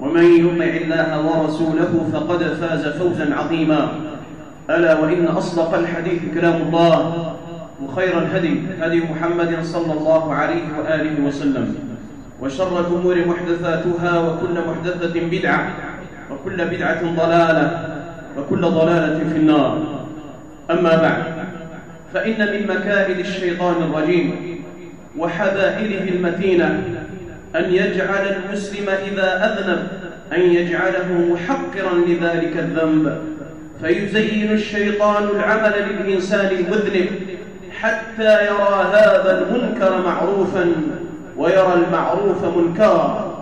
ومن يطع الله ورسوله فقد فاز فوزا عظيما. ألا وإن أصدق الحديث كلام الله وخير الهدي هدي محمد صلى الله عليه وآله وسلم. وشر الأمور محدثاتها وكل محدثة بدعة وكل بدعة ضلالة وكل ضلالة في النار. أما بعد فإن من مكائد الشيطان الرجيم وحبائله المتينة أن يجعل المسلم إذا أذنب أن يجعله محقرا لذلك الذنب. فيزين الشيطان العمل للإنسان المذنب حتى يرى هذا المنكر معروفا ويرى المعروف منكرا.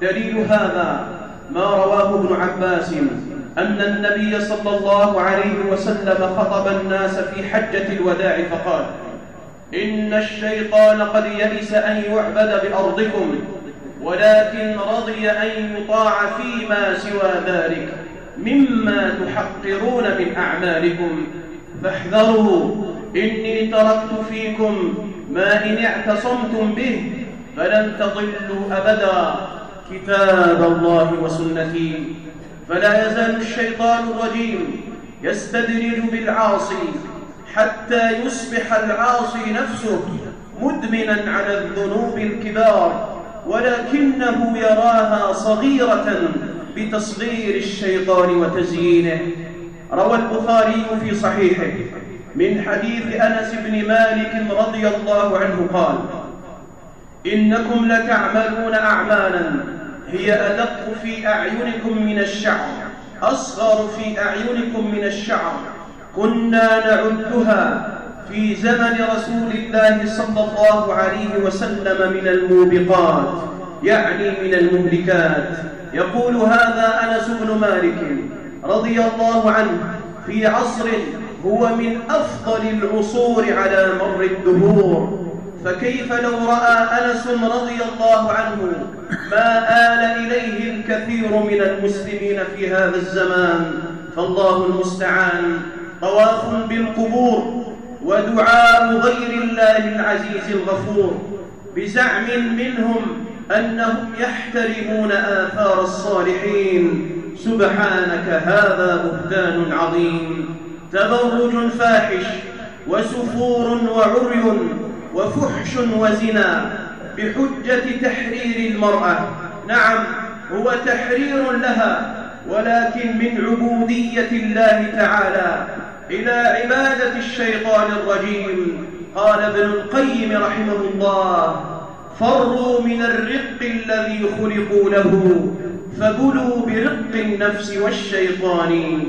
دليل هذا ما رواه ابن عباس أن النبي صلى الله عليه وسلم خطب الناس في حجة الوداع فقال إن الشيطان قد يئس أن يعبد بأرضكم ولكن رضي أن يطاع فيما سوى ذلك مما تحقرون من أعمالكم. فاحذروا إني تركت فيكم ما إن اعتصمتم به فلن تضلوا أبدا. كتاب الله وسنتي. فلا يزال الشيطان الرجيم يستدرج بالعاصي. حتى يصبح العاصي نفسه مدمنا على الذنوب الكبار ولكنه يراها صغيرة بتصغير الشيطان وتزيينه. روى البخاري في صحيحه. من حديث أنس بن مالك رضي الله عنه قال إنكم لتعملون أعمالا هي أدق في أعينكم من الشعر أصغر في أعينكم من الشعر. كنا نعدها في زمن رسول الله صلى الله عليه وسلم من الموبقات يعني من المهلكات. يقول هذا أنس بن مالك رضي الله عنه في عصر هو من أفضل العصور على مر الدهور. فكيف لو رأى أنس رضي الله عنه ما آل إليه الكثير من المسلمين في هذا الزمان؟ فالله المستعان. طواف بالقبور ودعاء غير الله العزيز الغفور بزعم منهم أنهم يحترمون آثار الصالحين. سبحانك هذا بهتان عظيم. تبرج فاحش وسفور وعري وفحش وزنا بحجة تحرير المرأة. نعم هو تحرير لها ولكن من عبودية الله تعالى. إلى عبادة الشيطان الرجيم. قال ابن القيم رحمه الله فروا من الرق الذي خلقوا له فبلوا برق النفس والشيطان.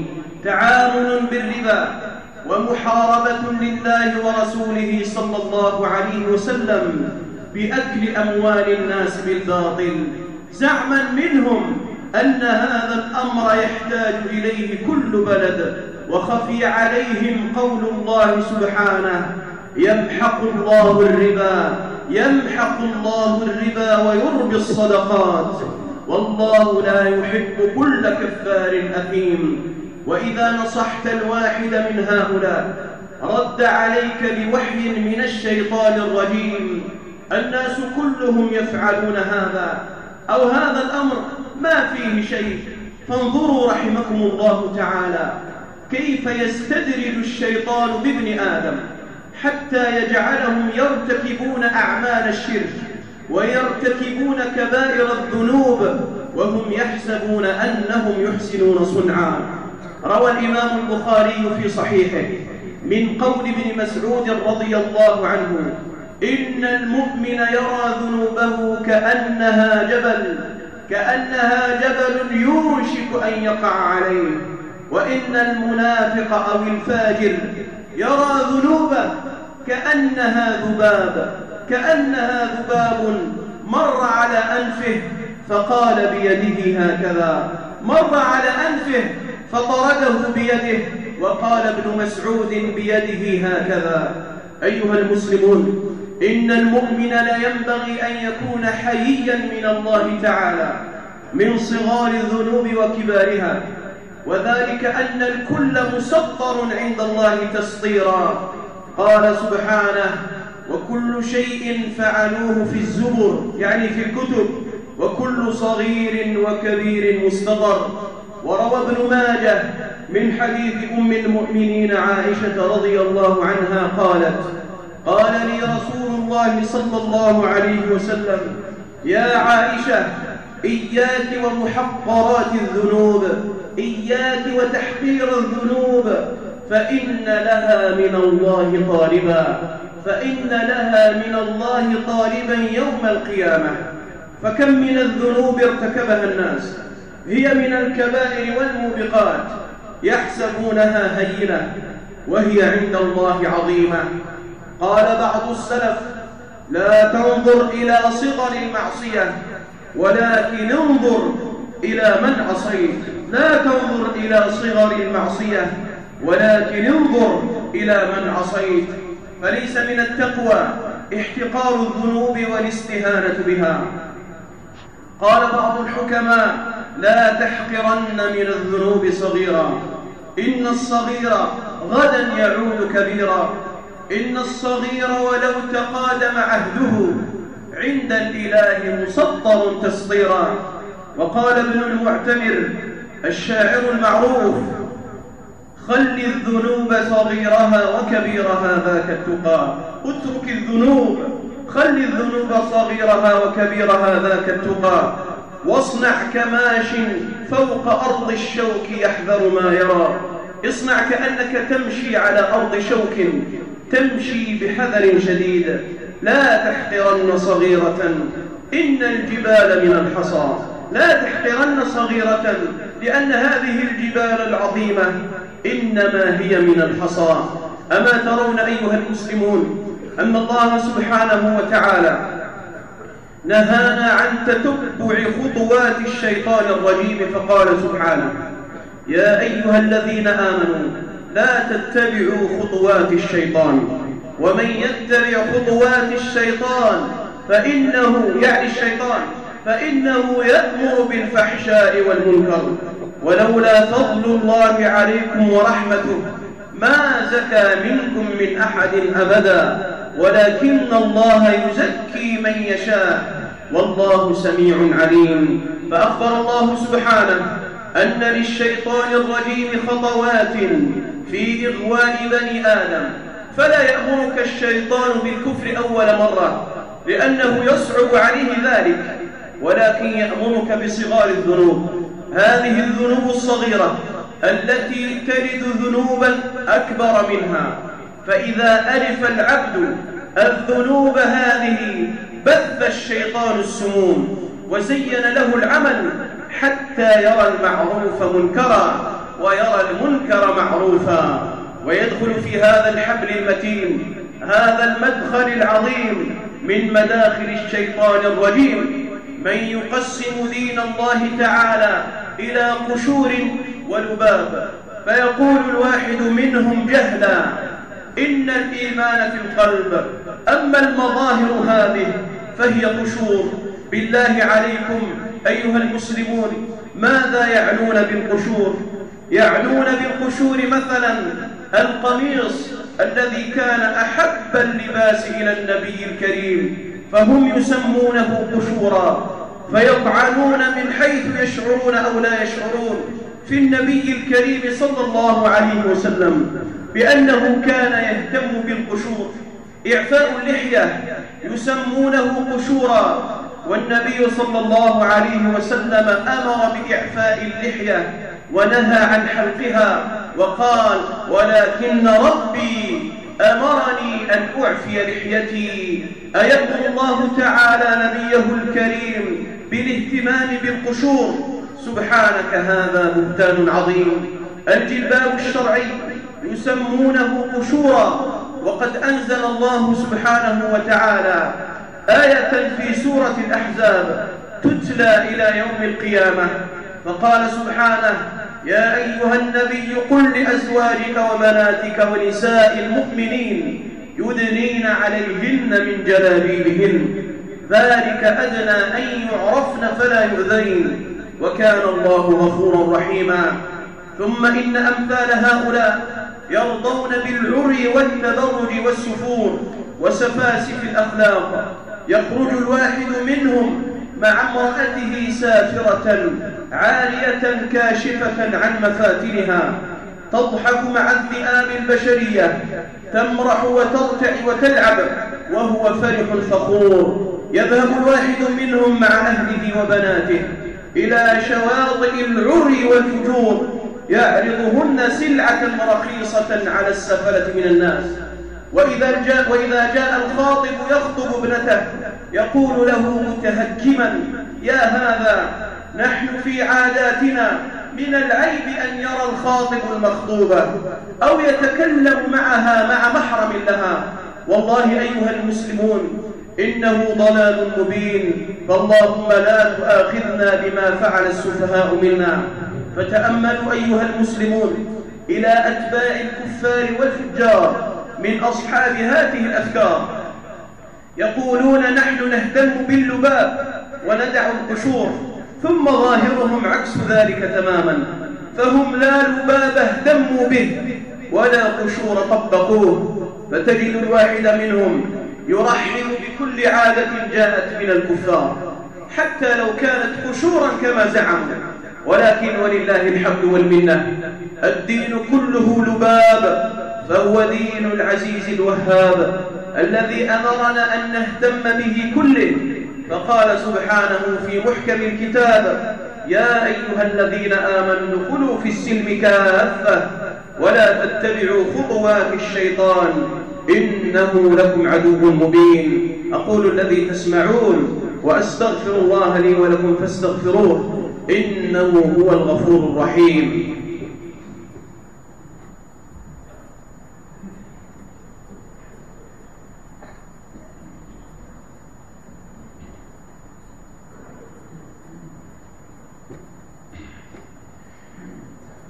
تعامل بالربا ومحاربة لله ورسوله صلى الله عليه وسلم بأكل أموال الناس بالباطل. زعما منهم أن هذا الأمر يحتاج إليه كل بلد وخفي عليهم قول الله سبحانه يمحق الله الربا يمحق الله الربا ويربي الصدقات. والله لا يحب كل كفار أثيم. وإذا نصحت الواحد من هؤلاء رد عليك بوحي من الشيطان الرجيم. الناس كلهم يفعلون هذا أو هذا الأمر ما فيه شيء. فانظروا رحمكم الله تعالى. كيف يستدرج الشيطان بابن آدم حتى يجعلهم يرتكبون أعمال الشرك ويرتكبون كبائر الذنوب وهم يحسبون أنهم يحسنون صنعا. روى الإمام البخاري في صحيحه من قول ابن مسعود رضي الله عنه إن المؤمن يرى ذنوبه كأنها جبل كأنها جبل يوشك أن يقع عليه. وإن المنافق أو الفاجر يرى ذنوبه كأنها ذباب كأنها ذباب مر على أنفه فقال بيده هكذا مر على أنفه فطرده بيده وقال ابن مسعود بيده هكذا. أيها المسلمون إن المؤمن لا ينبغي أن يكون حييا من الله تعالى من صغار الذنوب وكبارها. وذلك أن الكل مسطر عند الله تسطيرا. قال سبحانه وكل شيء فعلوه في الزبر يعني في الكتب. وكل صغير وكبير مستطر. وروى ابن ماجه من حديث أم المؤمنين عائشة رضي الله عنها قالت قال لي رسول الله صلى الله عليه وسلم يا عائشة إياك ومحقرات الذنوب إياك وتحقير الذنوب فإن لها من الله طالبا فإن لها من الله طالبا يوم القيامة. فكم من الذنوب ارتكبها الناس؟ هي من الكبائر والموبقات يحسبونها هينة وهي عند الله عظيمة. قال بعض السلف لا تنظر إلى صغر المعصية ولكن انظر إلى من عصيت. لا تنظر إلى صغر المعصية ولكن انظر إلى من عصيت. فليس من التقوى احتقار الذنوب والاستهانة بها. قال بعض الحكماء لا تحقرن من الذنوب صغيرا. إن الصغير غدا يعود كبيرا. إن الصغير ولو تقادم عهده عند الإله مسطر تسطيرا وقال ابن المعتمر الشاعر المعروف خل الذنوب صغيرها وكبيرها ذاك التقى. اترك الذنوب خل الذنوب صغيرها وكبيرها ذاك التقى. واصنع كماش فوق أرض الشوك يحذر ما يرى. اصنع كأنك تمشي على أرض شوك تمشي بحذر شديد. لا تحقرن صغيرة. إن الجبال من الحصى. لا تحقرن صغيرة لأن هذه الجبال العظيمة إنما هي من الحصى. أما ترون أيها المسلمون أن الله سبحانه وتعالى نهانا عن تتبع خطوات الشيطان الرجيم فقال سبحانه يا أيها الذين آمنوا لا تتبعوا خطوات الشيطان. ومن يتبع خطوات الشيطان فإنه يعني الشيطان فإنه يأمر بالفحشاء والمنكر. ولولا فضل الله عليكم ورحمته ما زكى منكم من أحد أبدا ولكن الله يزكي من يشاء. والله سميع عليم. فأخبر الله سبحانه أن للشيطان الرجيم خطوات في إغواء بني آدم. فلا يأمرك الشيطان بالكفر أول مرة لأنه يصعب عليه ذلك ولكن يأمرك بصغار الذنوب. هذه الذنوب الصغيرة التي تلد ذنوبا أكبر منها. فإذا ألف العبد الذنوب هذه بث الشيطان السموم وزين له العمل حتى يرى المعروف منكرا ويرى المنكر معروفا. ويدخل في هذا الحبل المتين هذا المدخل العظيم من مداخل الشيطان الرجيم. من يقسم دين الله تعالى إلى قشور ولباب فيقول الواحد منهم جهلا إن الإيمان في القلب. أما المظاهر هذه فهي قشور. بالله عليكم أيها المسلمون ماذا يعنون بالقشور؟ يعنون بالقشور مثلا القميص الذي كان أحب اللباس إلى النبي الكريم فهم يسمونه قشورا فيطعنون من حيث يشعرون أو لا يشعرون في النبي الكريم صلى الله عليه وسلم بأنه كان يهتم بالقشور. إعفاء اللحية يسمونه قشورا والنبي صلى الله عليه وسلم أمر بإعفاء اللحية ونهى عن حلقها. وقال ولكن ربي أمرني أن أعفي لحيتي. أيأمر الله تعالى نبيه الكريم بالاهتمام بالقشور. سبحانك هذا بهتان عظيم. الجلباب الشرعي يسمونه قشورا. وقد أنزل الله سبحانه وتعالى آية في سورة الأحزاب تتلى إلى يوم القيامة. فقال سبحانه يا أيها النبي قل لأزواجك وبناتك ونساء المؤمنين يدنين عليهن من جلابيبهن. ذلك أدنى أن يعرفن فلا يؤذين. وكان الله غفورا رحيما. ثم إن أمثال هؤلاء يرضون بالعري والتبرج والسفور وسفاسف الأخلاق. يخرج الواحد منهم مع امرأته سافرة عارية كاشفة عن مفاتنها. تضحك مع الذئاب البشرية تمرح وترتع وتلعب وهو فرح فخور يذهب الواحد منهم مع أهله وبناته إلى شواطئ العري والفجور. يعرضهن سلعة رخيصة على السفلة من الناس. وإذا جاء, وإذا جاء الخاطب يخطب ابنته يقول له متهكما يا هذا نحن في عاداتنا من العيب أن يرى الخاطب المخطوبة أو يتكلم معها مع محرم لها. والله أيها المسلمون إنه ضلال مبين فاللهم لا تؤاخذنا بما فعل السفهاء منا. فتأملوا أيها المسلمون إلى أتباع الكفار والفجار من أصحاب هذه الأفكار. يقولون نحن نهتم باللباب وندع القشور ثم ظاهرهم عكس ذلك تماما فهم لا لباب اهتموا به ولا قشور طبقوه فتجد الواحد منهم يرحب بكل عادة جاءت من الكفار حتى لو كانت قشورا كما زعموا ولكن ولله الحمد والمنة الدين كله لباب فهو دين العزيز الوهاب. الذي أمرنا أن نهتم به كله. فقال سبحانه في محكم الكتاب يا أيها الذين آمنوا ادخلوا في السلم كافة ولا تتبعوا خطوات الشيطان إنه لكم عدو مبين. أقول الذي تسمعون وأستغفر الله لي ولكم فاستغفروه إنه هو الغفور الرحيم.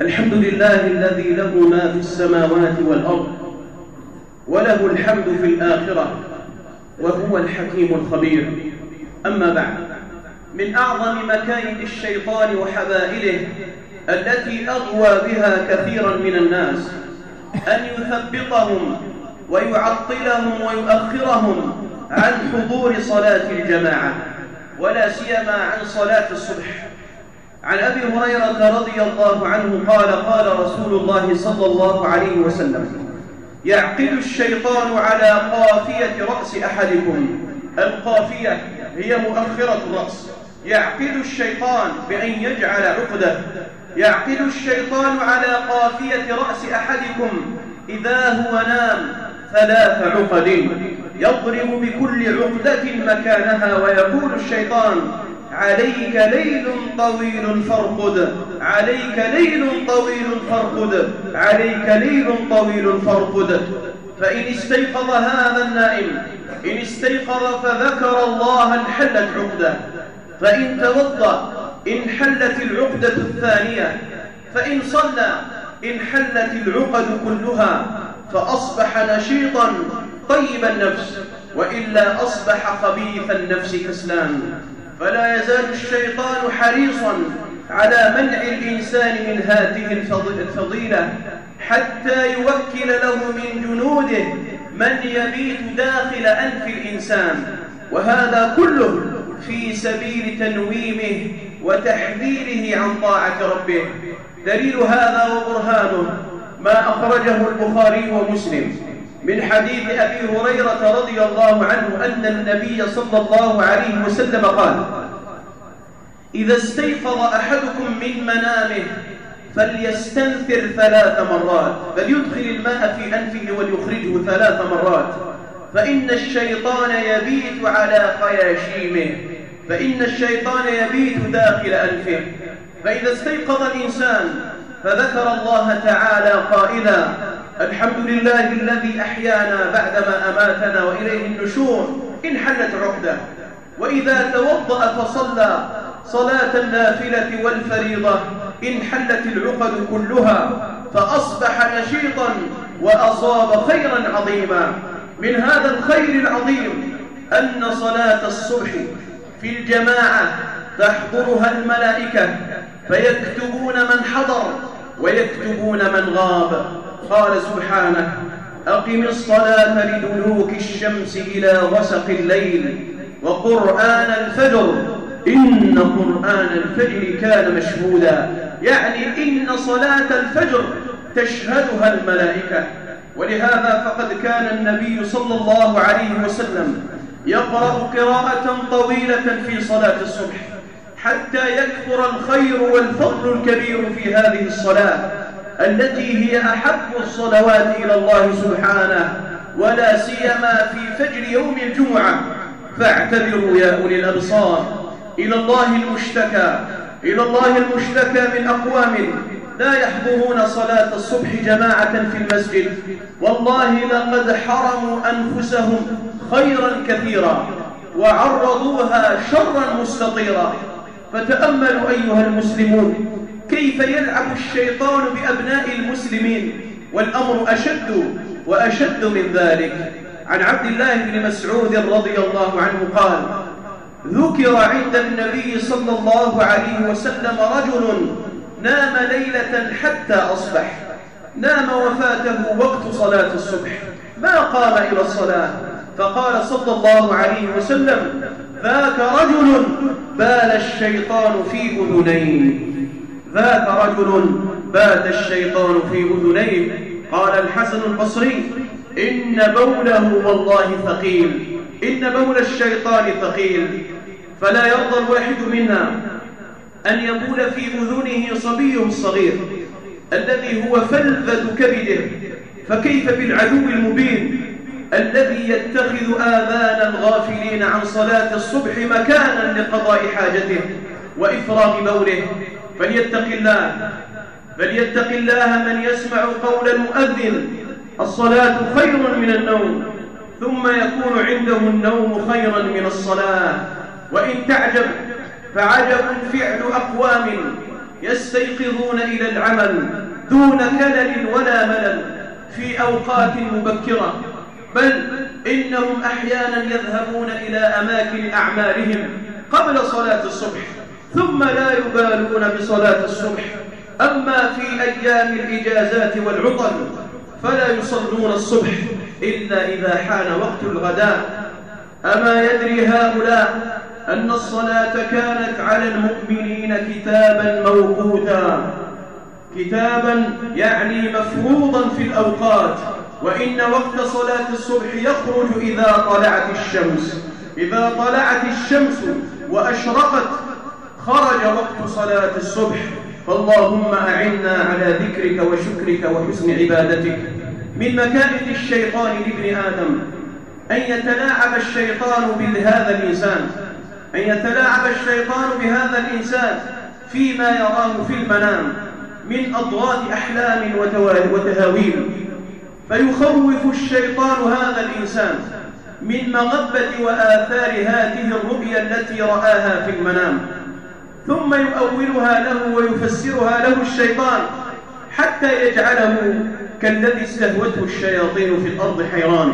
الحمد لله الذي له ما في السماوات والأرض وله الحمد في الآخرة وهو الحكيم الخبير. أما بعد من أعظم مكايد الشيطان وحبائله التي أغوى بها كثيرا من الناس أن يثبطهم ويعطلهم ويؤخرهم عن حضور صلاة الجماعة ولا سيما عن صلاة الصبح. عن أبي هريرة رضي الله عنه قال قال رسول الله صلى الله عليه وسلم يعقد الشيطان على قافية رأس أحدكم. القافية هي مؤخرة الرأس. يعقد الشيطان بأن يجعل عقدة. يعقد الشيطان على قافية رأس أحدكم. إذا هو نام ثلاث عقد. يضرب بكل عقدة مكانها ويقول الشيطان عليك ليل طويل فارقد. عليك ليل طويل فارقد. عليك ليل طويل فارقد. فإن استيقظ هذا النائم إن استيقظ فذكر الله انحلت عقدة فإن توضأ انحلت العقدة الثانية. فإن صلى انحلت العقد كلها. فأصبح نشيطا طيب النفس وإلا أصبح خبيث النفس كسلان. فلا يزال الشيطان حريصا على منع الإنسان من هذه الفضيلة حتى يوكل له من جنوده من يبيت داخل أنف الإنسان. وهذا كله في سبيل تنويمه وتحذيره عن طاعة ربه. دليل هذا وبرهانه ما أخرجه البخاري ومسلم. من حديث أبي هريرة رضي الله عنه أن النبي صلى الله عليه وسلم قال إذا استيقظ أحدكم من منامه فليستنثر ثلاث مرات فليدخل الماء في أنفه وليخرجه ثلاث مرات فإن الشيطان يبيت على خياشيمه فإن الشيطان يبيت داخل أنفه فإذا استيقظ الإنسان فذكر الله تعالى قائلا الحمد لله الذي أحيانا بعدما أماتنا وإليه النشور إن حلت عقدة. وإذا توضأ فصلى صلاة النافلة والفريضة إن حلت العقد كلها فأصبح نشيطا وأصاب خيرا عظيما. من هذا الخير العظيم أن صلاة الصبح في الجماعة تحضرها الملائكة فيكتبون من حضر ويكتبون من غاب. قال سبحانه أقم الصلاة لدلوك الشمس إلى غسق الليل وقرآن الفجر. إن قرآن الفجر كان مشهودا. يعني إن صلاة الفجر تشهدها الملائكة. ولهذا فقد كان النبي صلى الله عليه وسلم يقرأ قراءة طويلة في صلاة الصبح حتى يكثر الخير والفضل الكبير في هذه الصلاة. التي هي أحب الصلوات إلى الله سبحانه ولا سيما في فجر يوم الجمعة. فاعتبروا يا أولي الأبصار إلى الله المشتكى إلى الله المشتكى من أقوام لا يحضرون صلاة الصبح جماعة في المسجد. والله لقد حرموا أنفسهم خيرا كثيرا وعرضوها شرا مستطيرا. فتأملوا أيها المسلمون كيف يلعب الشيطان بأبناء المسلمين؟ والأمر أشد وأشد من ذلك. عن عبد الله بن مسعود رضي الله عنه قال ذكر عند النبي صلى الله عليه وسلم رجل نام ليلة حتى أصبح. نام وفاته وقت صلاة الصبح. ما قام إلى الصلاة؟ فقال صلى الله عليه وسلم ذاك رجل بال الشيطان في أذنيه. ذاك رجل بات الشيطان في أذنيه قال الحسن البصري إن بوله والله ثقيل إن بول الشيطان ثقيل فلا يرضى الواحد منا أن يبول في أذنه صبيه الصغير الذي هو فلذة كبده فكيف بالعدو المبين الذي يتخذ آذان الغافلين عن صلاة الصبح مكانا لقضاء حاجته وإفراغ بوله؟ فليتق الله فليتق الله من يسمع قول المؤذن الصلاة خير من النوم ثم يكون عنده النوم خيرا من الصلاة وإن تعجب فعجب فعل أقوام يستيقظون إلى العمل دون كلل ولا ملل في أوقات مبكرة بل إنهم أحيانا يذهبون إلى أماكن أعمالهم قبل صلاة الصبح. ثم لا يبالون بصلاة الصبح. أما في أيام الإجازات والعطل فلا يصلون الصبح إلا إذا حان وقت الغداء. أما يدري هؤلاء أن الصلاة كانت على المؤمنين كتابا موقوتا. كتابا يعني مفروضا في الأوقات. وإن وقت صلاة الصبح يخرج إذا طلعت الشمس. إذا طلعت الشمس وأشرقت خرج وقت صلاة الصبح. فاللهم أعنا على ذكرك وشكرك وحسن عبادتك. من مكائد الشيطان لابن آدم. أن يتلاعب الشيطان بهذا الإنسان أن يتلاعب الشيطان بهذا الإنسان فيما يراه في المنام. من أضغاث أحلام وتهاويل. فيخوف الشيطان هذا الإنسان. من مغبة وآثار هذه الرؤيا التي رآها في المنام. ثم يؤولها له ويفسرها له الشيطان حتى يجعله كالذي استهوته الشياطين في الأرض حيران.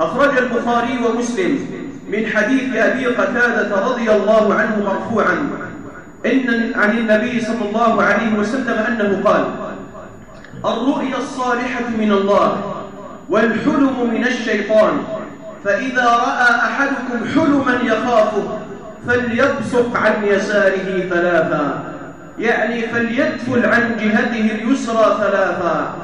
أخرج البخاري ومسلم من حديث أبي قتادة رضي الله عنه مرفوعا. إن عن النبي صلى الله عليه وسلم أنه قال الرؤيا الصالحة من الله والحلم من الشيطان. فإذا رأى أحدكم حلما يخافه فليبصق عن يساره ثلاثا. يعني فليدفل عن جهته اليسرى ثلاثا.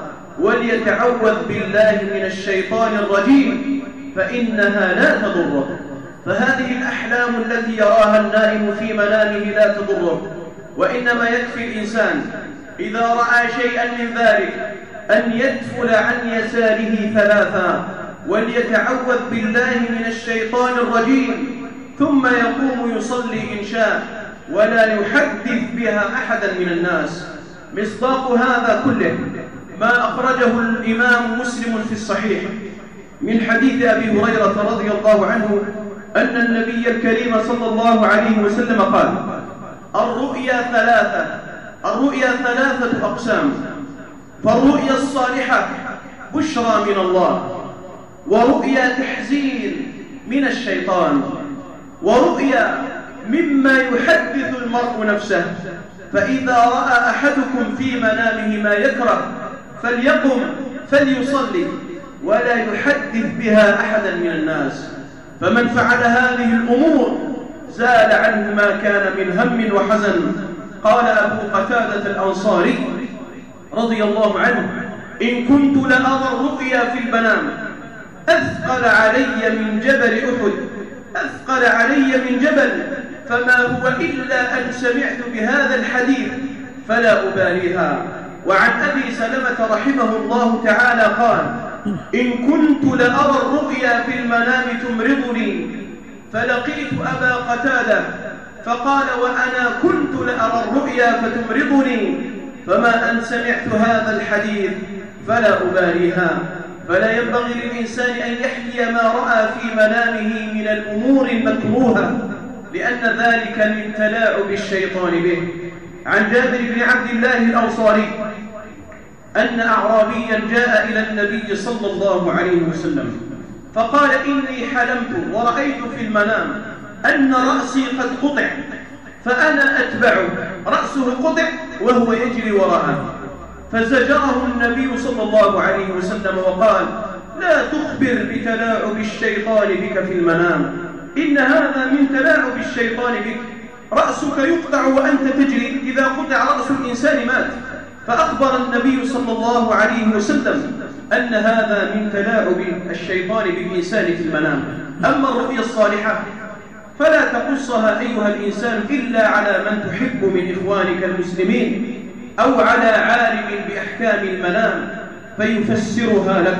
وليتعوذ بالله من الشيطان الرجيم. فإنها لا تضره. فهذه الأحلام التي يراها النائم في منامه لا تضره. وإنما يكفي الإنسان إذا رأى شيئا من ذلك أن يدفل عن يساره ثلاثا. وليتعوذ بالله من الشيطان الرجيم. ثم يقوم يصلي إن شاء ولا يحدث بها أحدا من الناس. مصداق هذا كله ما أخرجه الإمام مسلم في الصحيح من حديث أبي هريرة رضي الله عنه أن النبي الكريم صلى الله عليه وسلم قال الرؤيا ثلاثة الرؤيا ثلاثة أقسام فالرؤيا الصالحة بشرى من الله ورؤيا تحزين من الشيطان. ورؤيا مما يحدث المرء نفسه فإذا رأى أحدكم في منامه ما يكره فليقم فليصلي ولا يحدث بها أحدا من الناس. فمن فعل هذه الأمور زال عنه ما كان من هم وحزن. قال أبو قتادة الأنصاري رضي الله عنه إن كنت لأرى الرؤيا في المنام أثقل علي من جبل أحد. أثقل علي من جبل فما هو إلا أن سمعت بهذا الحديث فلا أباليها. وعن أبي سلمة رحمه الله تعالى قال إن كنت لأرى الرؤيا في المنام تمرضني فلقيت أبا قتادة فقال وأنا كنت لأرى الرؤيا فتمرضني فما أن سمعت هذا الحديث فلا أباليها. فلا ينبغي للإنسان أن يحكي ما رأى في منامه من الأمور المكروهة لأن ذلك من تلاعب الشيطان به. عن جابر بن عبد الله الأوصاري أن أعرابيا جاء إلى النبي صلى الله عليه وسلم فقال إني حلمت ورأيت في المنام أن رأسي قد قطع فأنا أتبعه. رأسه قطع وهو يجري وراءه. فزجره النبي صلى الله عليه وسلم وقال لا تخبر بتلاعب الشيطان بك في المنام. إن هذا من تلاعب الشيطان بك. رأسك يقطع وأنت تجري. إذا قطع رأس الإنسان مات. فأخبر النبي صلى الله عليه وسلم أن هذا من تلاعب الشيطان بالإنسان في المنام. أما الرؤيا الصالحة فلا تقصها أيها الإنسان إلا على من تحب من إخوانك المسلمين. أو على عالم بأحكام المنام فيفسرها لك.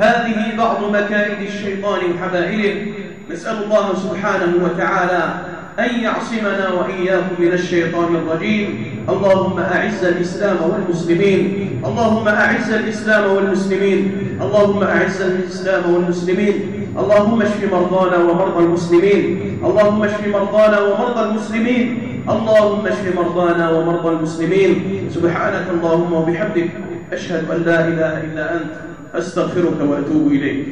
هذه بعض مكائد الشيطان وحبائله. نسأل الله سبحانه وتعالى أن يعصمنا وإياكم من الشيطان الرجيم. اللهم أعز الإسلام والمسلمين. اللهم أعز الإسلام والمسلمين. اللهم أعز الإسلام والمسلمين. اللهم اشف مرضانا ومرضى المسلمين. اللهم اشف مرضانا ومرضى المسلمين. اللهم اشف مرضانا ومرضى المسلمين. سبحانك اللهم وبحمدك أشهد أن لا إله إلا أنت أستغفرك وأتوب إليك.